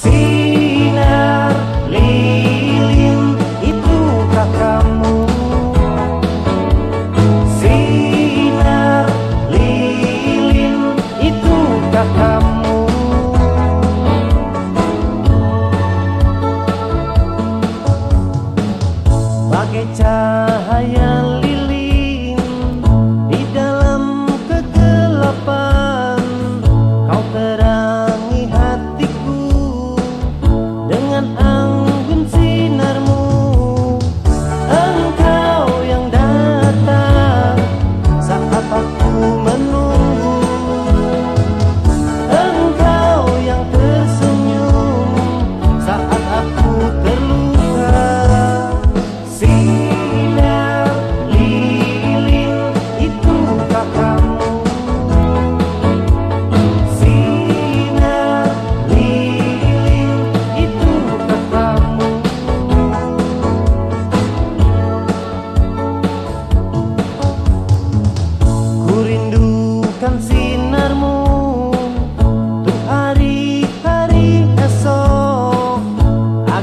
Sinar lilin itukah kamu? Sinar lilin itukah kamu? Bagai cahaya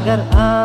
agar aku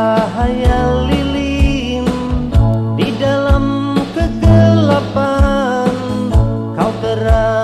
cahaya lilin di dalam kegelapan. Kau terang